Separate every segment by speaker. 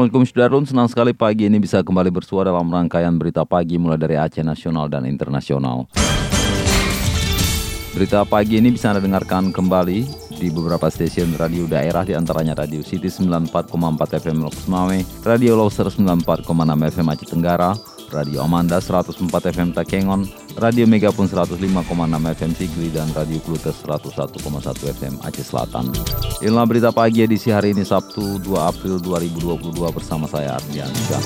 Speaker 1: Assalamualaikum Sudarlun, senang sekali pagi ini bisa kembali bersuara dalam rangkaian berita pagi mulai dari Aceh Nasional dan Internasional. Berita pagi ini bisa Anda dengarkan kembali di beberapa stasiun radio daerah di antaranya Radio City 94,4 FM Lok Semawe, Radio Loser 94,6 FM Aceh Tenggara, Radio Amanda 104 FM Takengon, Radio Megapun 105,6 FM Sigli, dan Radio Klutes 101,1 FM Aceh Selatan. Inilah berita pagi edisi hari ini Sabtu 2 April 2022 bersama saya Ardian Syah.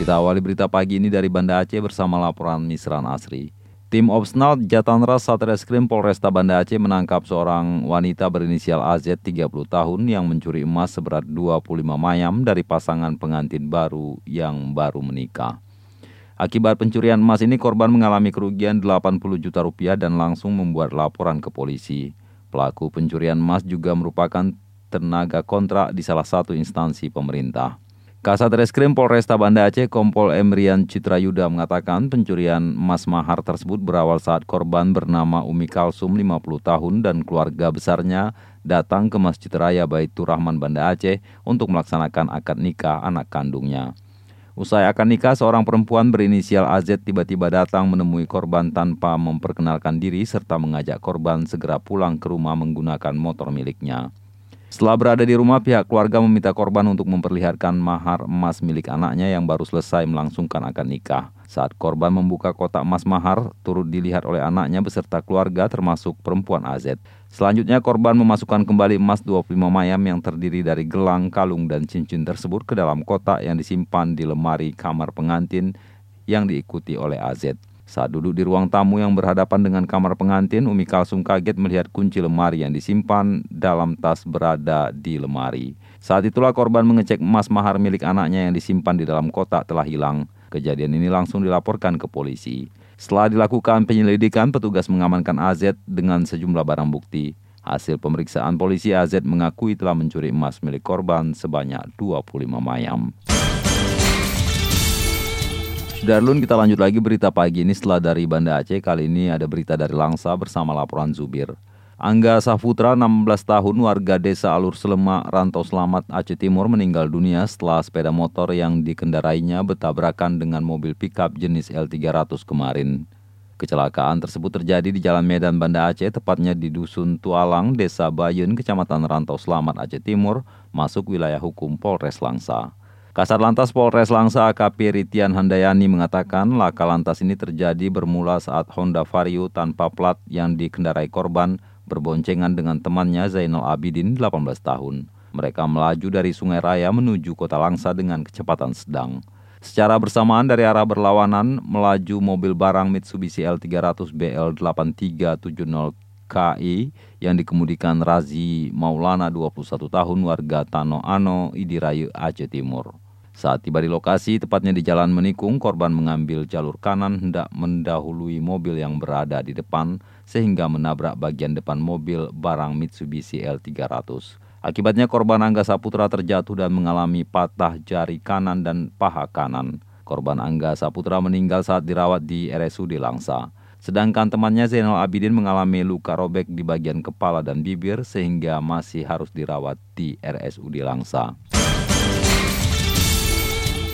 Speaker 1: Kita awali berita pagi ini dari Banda Aceh bersama laporan Misran Asri. Tim Opsnal Jatanras Satreskrim Polresta Banda Aceh menangkap seorang wanita berinisial AZ 30 tahun yang mencuri emas seberat 25 mayam dari pasangan pengantin baru yang baru menikah. Akibat pencurian emas ini korban mengalami kerugian 80 juta rupiah dan langsung membuat laporan ke polisi. Pelaku pencurian emas juga merupakan tenaga kontrak di salah satu instansi pemerintah. Kasat Reskrim Polresta Banda Aceh Kompol Emrian Citrayuda mengatakan pencurian emas mahar tersebut berawal saat korban bernama Umi Kalsum 50 tahun dan keluarga besarnya datang ke Masjid Raya Baitur Rahman Banda Aceh untuk melaksanakan akad nikah anak kandungnya. Usai akad nikah, seorang perempuan berinisial AZ tiba-tiba datang menemui korban tanpa memperkenalkan diri serta mengajak korban segera pulang ke rumah menggunakan motor miliknya. Setelah berada di rumah, pihak keluarga meminta korban untuk memperlihatkan mahar emas milik anaknya yang baru selesai melangsungkan akad nikah. Saat korban membuka kotak emas mahar, turut dilihat oleh anaknya beserta keluarga termasuk perempuan AZ. Selanjutnya korban memasukkan kembali emas 25 mayam yang terdiri dari gelang, kalung, dan cincin tersebut ke dalam kotak yang disimpan di lemari kamar pengantin yang diikuti oleh AZ. Saat duduk di ruang tamu yang berhadapan dengan kamar pengantin, Umi Kalsum kaget melihat kunci lemari yang disimpan dalam tas berada di lemari. Saat itulah korban mengecek emas mahar milik anaknya yang disimpan di dalam kotak telah hilang. Kejadian ini langsung dilaporkan ke polisi. Setelah dilakukan penyelidikan, petugas mengamankan AZ dengan sejumlah barang bukti. Hasil pemeriksaan polisi AZ mengakui telah mencuri emas milik korban sebanyak 25 mayam. Darlun kita lanjut lagi berita pagi ini setelah dari Banda Aceh kali ini ada berita dari Langsa bersama laporan Zubir. Angga Saputra 16 tahun warga desa Alur Selemak Rantau Selamat Aceh Timur meninggal dunia setelah sepeda motor yang dikendarainya bertabrakan dengan mobil pickup jenis L300 kemarin. Kecelakaan tersebut terjadi di Jalan Medan Banda Aceh, tepatnya di Dusun Tualang, Desa Bayun, Kecamatan Rantau Selamat Aceh Timur, masuk wilayah hukum Polres Langsa. Kasat Lantas Polres Langsa AKP Ritian Handayani mengatakan laka lantas ini terjadi bermula saat Honda Vario tanpa plat yang dikendarai korban berboncengan dengan temannya Zainal Abidin 18 tahun. Mereka melaju dari Sungai Raya menuju kota Langsa dengan kecepatan sedang. Secara bersamaan dari arah berlawanan, melaju mobil barang Mitsubishi L300 BL8370 KI yang dikemudikan Razi Maulana 21 tahun warga Tano Ano, Idirayu, Aceh Timur. Saat tiba di lokasi, tepatnya di Jalan Menikung, korban mengambil jalur kanan hendak mendahului mobil yang berada di depan sehingga menabrak bagian depan mobil barang Mitsubishi L300. Akibatnya korban Angga Saputra terjatuh dan mengalami patah jari kanan dan paha kanan. Korban Angga Saputra meninggal saat dirawat di RSUD Langsa. Sedangkan temannya Zainal Abidin mengalami luka robek di bagian kepala dan bibir sehingga masih harus dirawat di RSUD Langsa.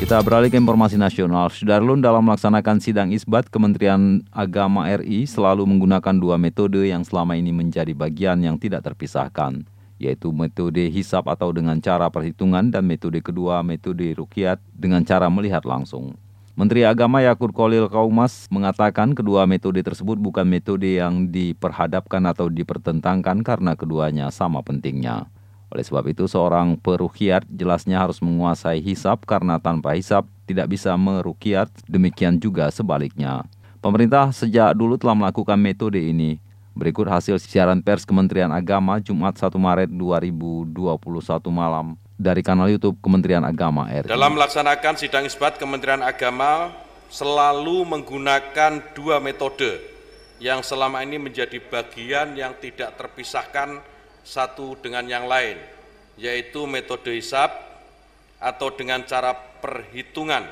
Speaker 1: Kita beralih ke informasi nasional. Sudarlun dalam melaksanakan sidang isbat, Kementerian Agama RI selalu menggunakan dua metode yang selama ini menjadi bagian yang tidak terpisahkan, yaitu metode hisap atau dengan cara perhitungan dan metode kedua metode rukiat dengan cara melihat langsung. Menteri Agama Yakut Kolil Kaumas mengatakan kedua metode tersebut bukan metode yang diperhadapkan atau dipertentangkan karena keduanya sama pentingnya. Oleh sebab itu, seorang perukiat jelasnya harus menguasai hisap karena tanpa hisap tidak bisa merukiat, demikian juga sebaliknya. Pemerintah sejak dulu telah melakukan metode ini. Berikut hasil siaran pers Kementerian Agama Jumat 1 Maret 2021 malam dari kanal YouTube Kementerian Agama RI.
Speaker 2: Dalam melaksanakan sidang isbat Kementerian Agama selalu menggunakan dua metode yang selama ini menjadi bagian yang tidak terpisahkan satu dengan yang lain, yaitu metode hisap atau dengan cara perhitungan,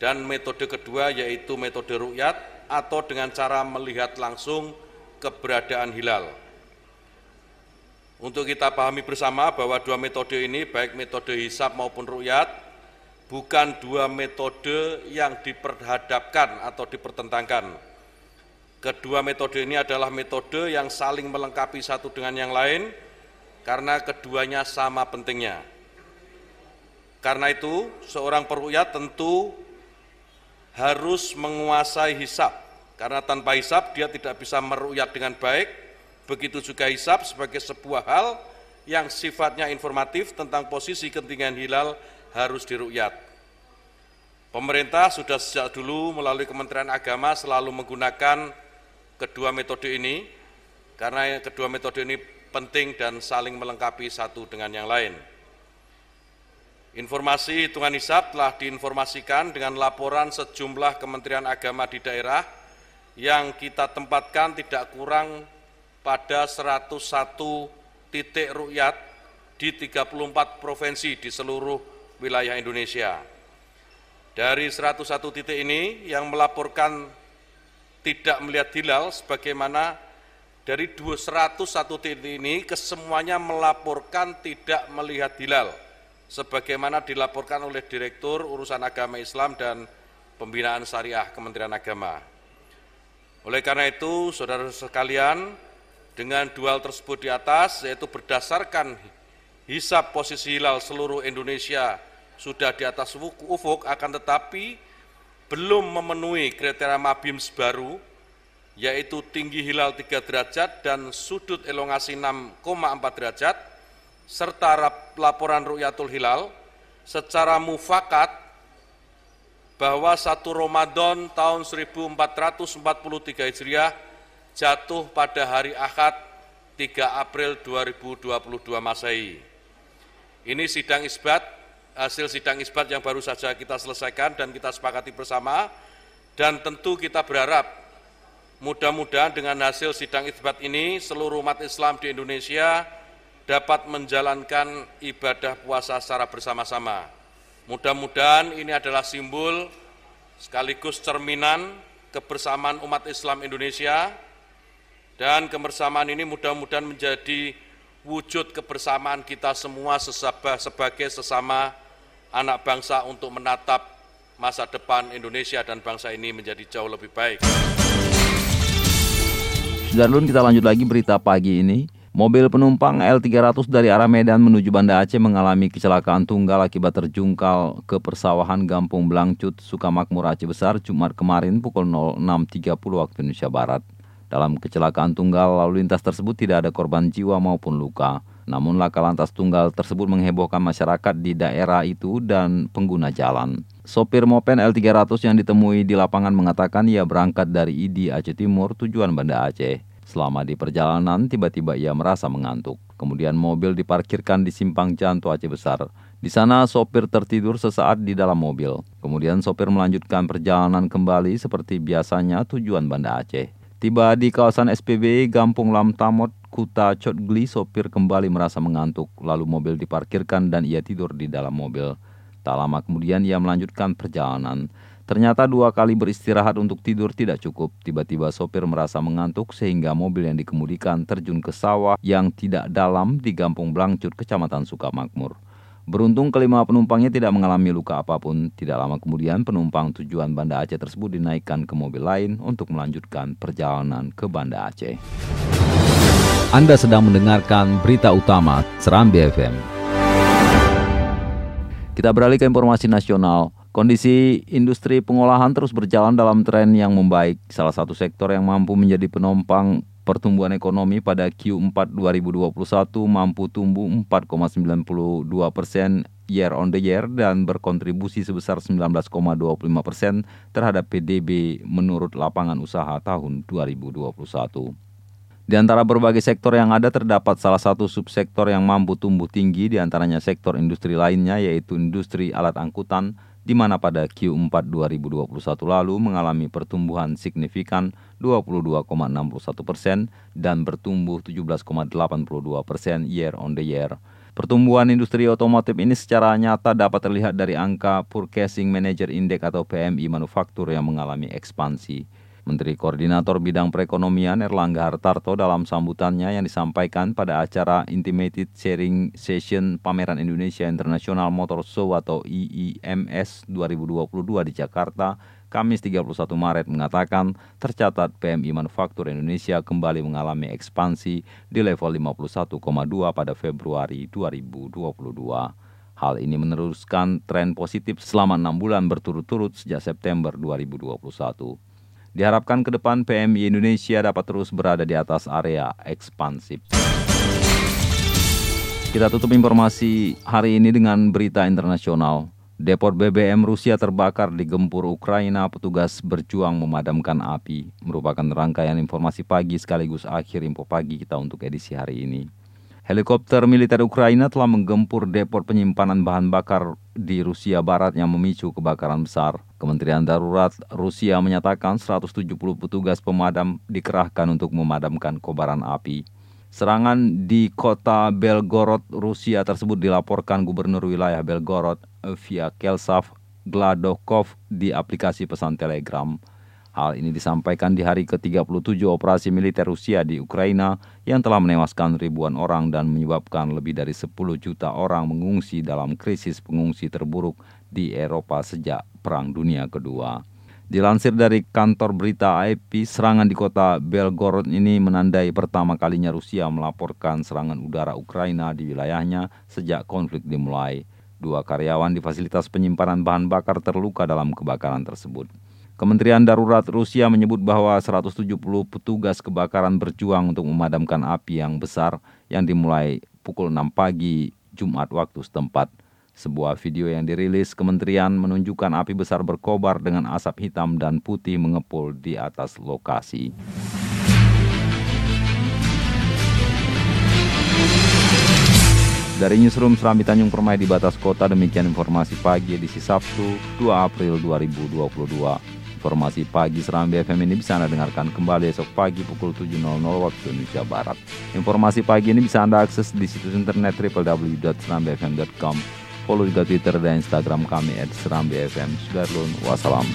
Speaker 2: dan metode kedua yaitu metode rukyat atau dengan cara melihat langsung keberadaan hilal. Untuk kita pahami bersama bahwa dua metode ini, baik metode hisap maupun rukyat, bukan dua metode yang diperhadapkan atau dipertentangkan. Kedua metode ini adalah metode yang saling melengkapi satu dengan yang lain, karena keduanya sama pentingnya. Karena itu, seorang peruyat tentu harus menguasai hisap, karena tanpa hisap dia tidak bisa meruyat dengan baik, Begitu juga hisap sebagai sebuah hal yang sifatnya informatif tentang posisi ketinggian hilal harus dirukyat. Pemerintah sudah sejak dulu melalui Kementerian Agama selalu menggunakan kedua metode ini karena kedua metode ini penting dan saling melengkapi satu dengan yang lain. Informasi hitungan hisap telah diinformasikan dengan laporan sejumlah Kementerian Agama di daerah yang kita tempatkan tidak kurang pada 101 titik rukyat di 34 provinsi di seluruh wilayah Indonesia. Dari 101 titik ini yang melaporkan tidak melihat hilal sebagaimana dari 201 titik ini kesemuanya melaporkan tidak melihat hilal sebagaimana dilaporkan oleh Direktur Urusan Agama Islam dan Pembinaan Syariah Kementerian Agama. Oleh karena itu, saudara sekalian, dengan dual tersebut di atas, yaitu berdasarkan hisap posisi hilal seluruh Indonesia sudah di atas ufuk, akan tetapi belum memenuhi kriteria MABIMS baru, yaitu tinggi hilal 3 derajat dan sudut elongasi 6,4 derajat, serta laporan Rukyatul Hilal, secara mufakat bahwa satu Ramadan tahun 1443 Hijriah jatuh pada hari Ahad 3 April 2022 Masehi. Ini sidang isbat, hasil sidang isbat yang baru saja kita selesaikan dan kita sepakati bersama, dan tentu kita berharap mudah-mudahan dengan hasil sidang isbat ini seluruh umat Islam di Indonesia dapat menjalankan ibadah puasa secara bersama-sama. Mudah-mudahan ini adalah simbol sekaligus cerminan kebersamaan umat Islam Indonesia dan kebersamaan ini mudah-mudahan menjadi wujud kebersamaan kita semua sebagai sesama anak bangsa untuk menatap masa depan Indonesia dan bangsa ini menjadi jauh lebih baik.
Speaker 1: Sudarlun kita lanjut lagi berita pagi ini. Mobil penumpang L300 dari arah Medan menuju Banda Aceh mengalami kecelakaan tunggal akibat terjungkal ke persawahan Gampung Blangcut, Sukamakmur Aceh Besar Jumat kemarin pukul 06.30 waktu Indonesia Barat. Dalam kecelakaan tunggal lalu lintas tersebut tidak ada korban jiwa maupun luka. Namun laka lantas tunggal tersebut menghebohkan masyarakat di daerah itu dan pengguna jalan. Sopir mopen L300 yang ditemui di lapangan mengatakan ia berangkat dari Idi Aceh Timur tujuan Banda Aceh. Selama di perjalanan, tiba-tiba ia merasa mengantuk. Kemudian mobil diparkirkan di simpang Janto Aceh Besar. Di sana sopir tertidur sesaat di dalam mobil. Kemudian sopir melanjutkan perjalanan kembali seperti biasanya tujuan Banda Aceh. Tiba di kawasan SPB Gampung Lamtamot, Kuta Cotgli, sopir kembali merasa mengantuk, lalu mobil diparkirkan dan ia tidur di dalam mobil. Tak lama kemudian ia melanjutkan perjalanan. Ternyata dua kali beristirahat untuk tidur tidak cukup. Tiba-tiba sopir merasa mengantuk sehingga mobil yang dikemudikan terjun ke sawah yang tidak dalam di Gampung Blangcut, Kecamatan Sukamakmur. Beruntung kelima penumpangnya tidak mengalami luka apa pun. Tidak lama kemudian penumpang tujuan Banda Aceh tersebut dinaikkan ke mobil lain untuk melanjutkan perjalanan ke Banda Aceh.
Speaker 3: Anda sedang mendengarkan berita utama Serambi FM.
Speaker 1: Kita beralih ke informasi nasional. Kondisi industri pengolahan terus berjalan dalam tren yang membaik. Salah satu sektor yang mampu menjadi penopang pertumbuhan ekonomi pada Q4 2021 mampu tumbuh 4,92 persen year on the year dan berkontribusi sebesar 19,25 persen terhadap PDB menurut lapangan usaha tahun 2021. Di antara berbagai sektor yang ada terdapat salah satu subsektor yang mampu tumbuh tinggi di antaranya sektor industri lainnya yaitu industri alat angkutan di mana pada Q4 2021 lalu mengalami pertumbuhan signifikan 22,61 persen dan bertumbuh 17,82 persen year on the year. Pertumbuhan industri otomotif ini secara nyata dapat terlihat dari angka Purchasing Manager Index atau PMI manufaktur yang mengalami ekspansi. Menteri Koordinator Bidang Perekonomian Erlangga Hartarto dalam sambutannya yang disampaikan pada acara Intimated Sharing Session Pameran Indonesia International Motor Show atau IIMS 2022 di Jakarta, Kamis 31 Maret mengatakan tercatat PMI Manufaktur Indonesia kembali mengalami ekspansi di level 51,2 pada Februari 2022. Hal ini meneruskan tren positif selama enam bulan berturut-turut sejak September 2021. Diharapkan ke depan PMI Indonesia dapat terus berada di atas area ekspansif. Kita tutup informasi hari ini dengan berita internasional. Depot BBM Rusia terbakar di gempur Ukraina, petugas berjuang memadamkan api. Merupakan rangkaian informasi pagi sekaligus akhir info pagi kita untuk edisi hari ini. Helikopter militer Ukraina telah menggempur depot penyimpanan bahan bakar di Rusia Barat yang memicu kebakaran besar. Kementerian Darurat Rusia menyatakan 170 petugas pemadam dikerahkan untuk memadamkan kobaran api. Serangan di kota Belgorod, Rusia tersebut dilaporkan Gubernur wilayah Belgorod via Kelsav Gladokov di aplikasi pesan Telegram. Hal ini disampaikan di hari ke-37 operasi militer Rusia di Ukraina yang telah menewaskan ribuan orang dan menyebabkan lebih dari 10 juta orang mengungsi dalam krisis pengungsi terburuk di Eropa sejak Perang Dunia Kedua. Dilansir dari kantor berita AP, serangan di kota Belgorod ini menandai pertama kalinya Rusia melaporkan serangan udara Ukraina di wilayahnya sejak konflik dimulai. Dua karyawan di fasilitas penyimpanan bahan bakar terluka dalam kebakaran tersebut. Kementerian Darurat Rusia menyebut bahwa 170 petugas kebakaran berjuang untuk memadamkan api yang besar yang dimulai pukul 6 pagi Jumat waktu setempat. Sebuah video yang dirilis kementerian menunjukkan api besar berkobar dengan asap hitam dan putih mengepul di atas lokasi. Dari Newsroom Serambi Tanjung Permai di batas kota, demikian informasi pagi edisi Sabtu 2 April 2022. Informasi pagi Serambi FM ini bisa Anda dengarkan kembali esok pagi pukul 7.00 waktu Indonesia Barat. Informasi pagi ini bisa Anda akses di situs internet www.serambifm.com. Follow juga Twitter dan Instagram kami at Serambi FM. Sudarlun, wassalam.